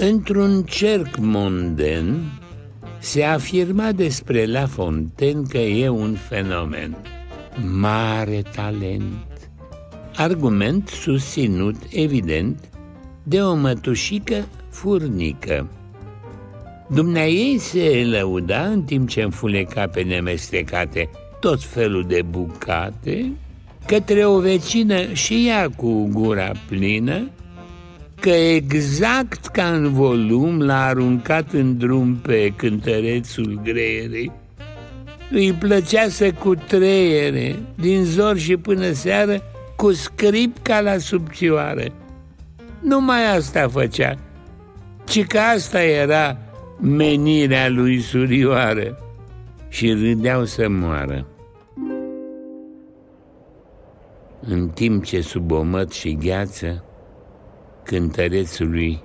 Într-un cerc monden se afirma despre La Fontaine că e un fenomen. Mare talent. Argument susținut, evident, de o mătușică furnică. Dumnezeu se lăuda în timp ce înfuleca pe nemestecate tot felul de bucate către o vecină și ea cu gura plină că exact ca în volum l-a aruncat în drum pe cântărețul greierei. Îi plăcea să cutreiere, din zor și până seară, cu scrip ca la subțioară. Numai asta făcea, ci că asta era menirea lui surioară și râdeau să moară. În timp ce sub omăt și gheață cântărețului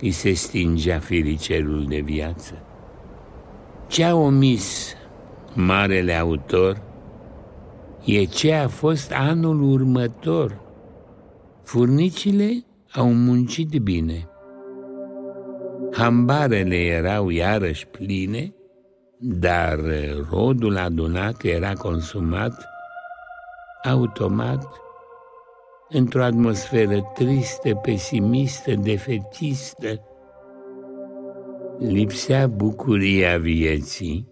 îi se stingea firicelul de viață. Ce a omis marele autor e ce a fost anul următor. Furnicile au muncit bine. Hambarele erau iarăși pline, dar rodul adunat era consumat automat într-o atmosferă tristă, pesimistă, defetistă. Lipsea bucuria vieții,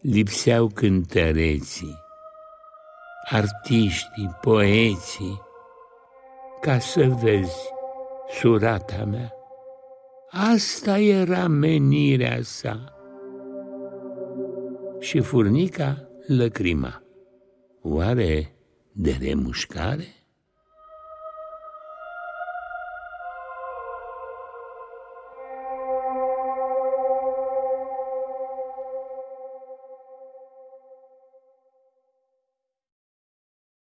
lipseau cântăreții, artiștii, poeții, ca să vezi, surata mea, asta era menirea sa. Și furnica lăcrima. Oare de remușcare?